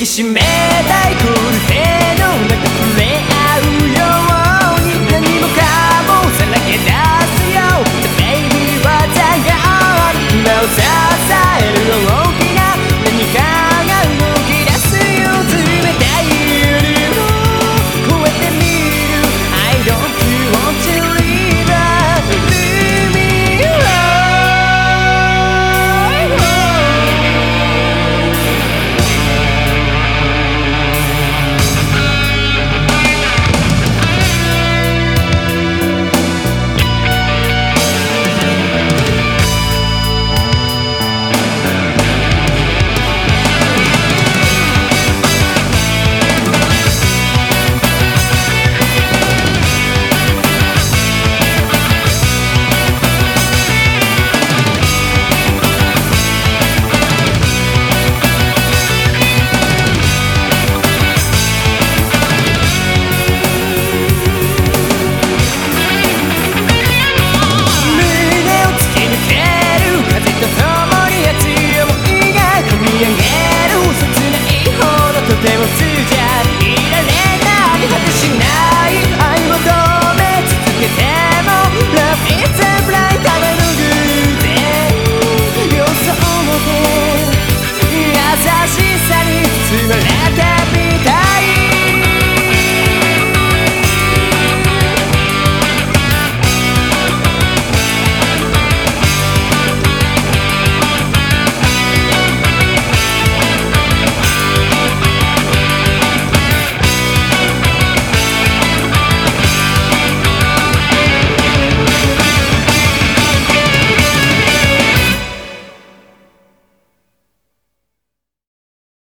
きしめたい